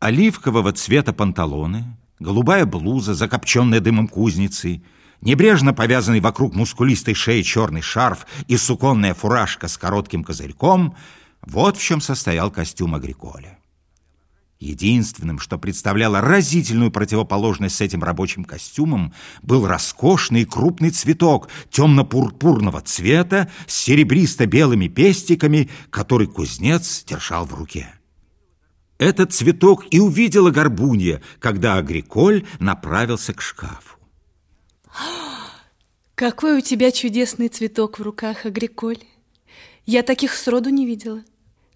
Оливкового цвета панталоны, голубая блуза, закопченная дымом кузницы, небрежно повязанный вокруг мускулистой шеи черный шарф и суконная фуражка с коротким козырьком — вот в чем состоял костюм Агриколя. Единственным, что представляло разительную противоположность с этим рабочим костюмом, был роскошный крупный цветок темно-пурпурного цвета с серебристо-белыми пестиками, который кузнец держал в руке. Этот цветок и увидела Горбунья, когда Агриколь направился к шкафу. Какой у тебя чудесный цветок в руках, Агриколь. Я таких сроду не видела.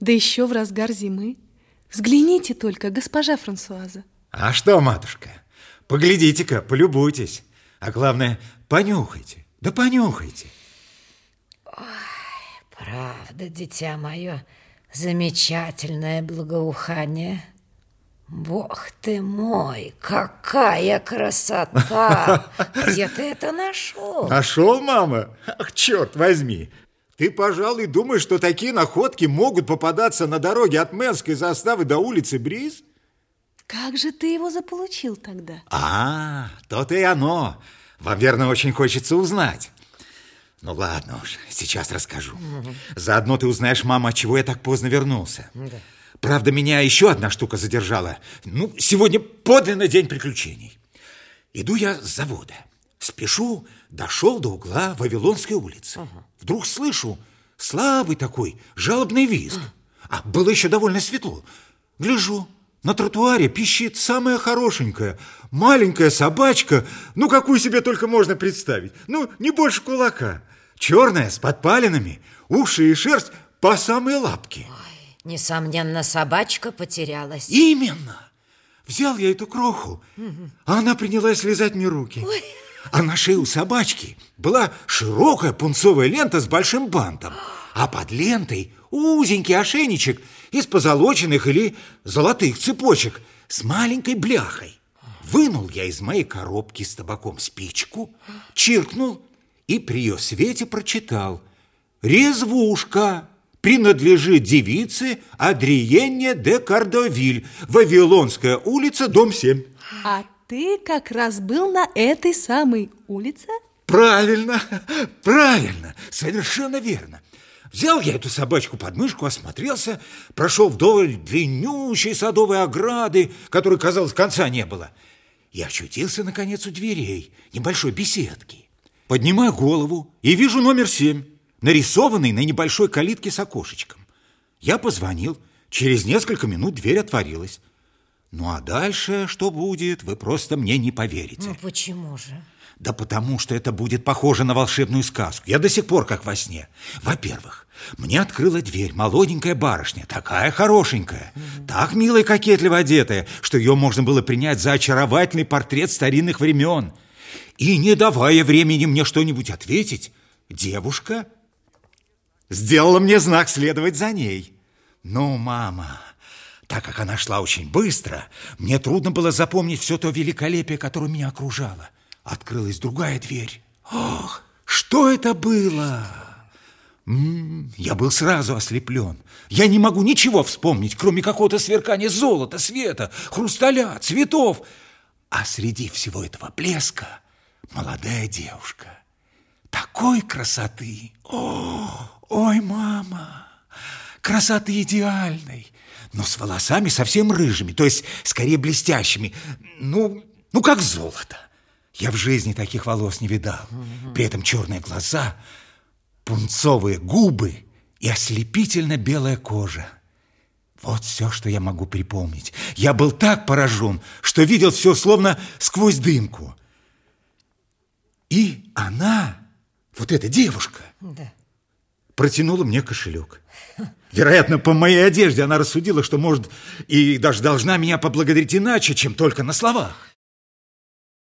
Да еще в разгар зимы. Взгляните только, госпожа Франсуаза. А что, матушка, поглядите-ка, полюбуйтесь. А главное, понюхайте. Да понюхайте. Ой, правда, дитя мое, замечательное благоухание. Бог ты мой, какая красота! Где ты это нашел? Нашел, мама? Ах, черт возьми! Ты, пожалуй, думаешь, что такие находки могут попадаться на дороге от Менской заставы до улицы Бриз? Как же ты его заполучил тогда? А, то-то и оно. Вам, верно, очень хочется узнать. Ну ладно уж, сейчас расскажу. Угу. Заодно ты узнаешь, мама, чего я так поздно вернулся. Да. Правда, меня еще одна штука задержала. Ну, сегодня подлинный день приключений. Иду я с завода. Спешу, дошел до угла Вавилонской улицы. Ага. Вдруг слышу слабый такой жалобный визг. А было еще довольно светло. Гляжу, на тротуаре пищит самая хорошенькая, маленькая собачка, ну, какую себе только можно представить. Ну, не больше кулака. Черная, с подпалинами, уши и шерсть по самые лапки. Ой, несомненно, собачка потерялась. Именно. Взял я эту кроху, а она принялась лизать мне руки. Ой. А на шее у собачки была широкая пунцовая лента с большим бантом, а под лентой узенький ошейничек из позолоченных или золотых цепочек с маленькой бляхой. Вынул я из моей коробки с табаком спичку, чиркнул и при ее свете прочитал «Резвушка!» принадлежит девице Адриенне де Кардовиль, Вавилонская улица, дом 7. А ты как раз был на этой самой улице? Правильно, правильно, совершенно верно. Взял я эту собачку под мышку, осмотрелся, прошел вдоль длиннющей садовой ограды, которой, казалось, конца не было, и очутился, наконец, у дверей небольшой беседки. Поднимаю голову и вижу номер семь, нарисованный на небольшой калитке с окошечком. Я позвонил, через несколько минут дверь отворилась. Ну а дальше что будет, вы просто мне не поверите. Ну почему же? Да потому что это будет похоже на волшебную сказку. Я до сих пор как во сне. Во-первых, мне открыла дверь молоденькая барышня, такая хорошенькая, угу. так мило и кокетливо одетая, что ее можно было принять за очаровательный портрет старинных времен. И не давая времени мне что-нибудь ответить, девушка сделала мне знак следовать за ней. Ну, мама... Так как она шла очень быстро, мне трудно было запомнить все то великолепие, которое меня окружало. Открылась другая дверь. Ох, что это было? М -м, я был сразу ослеплен. Я не могу ничего вспомнить, кроме какого-то сверкания золота, света, хрусталя, цветов. А среди всего этого блеска молодая девушка. Такой красоты! О, ой, мама! Красоты идеальной! но с волосами совсем рыжими, то есть скорее блестящими, ну, ну как золото. Я в жизни таких волос не видал. При этом черные глаза, пунцовые губы и ослепительно белая кожа. Вот все, что я могу припомнить. Я был так поражен, что видел все словно сквозь дымку. И она, вот эта девушка, да. протянула мне кошелек. Вероятно, по моей одежде она рассудила, что может и даже должна меня поблагодарить иначе, чем только на словах.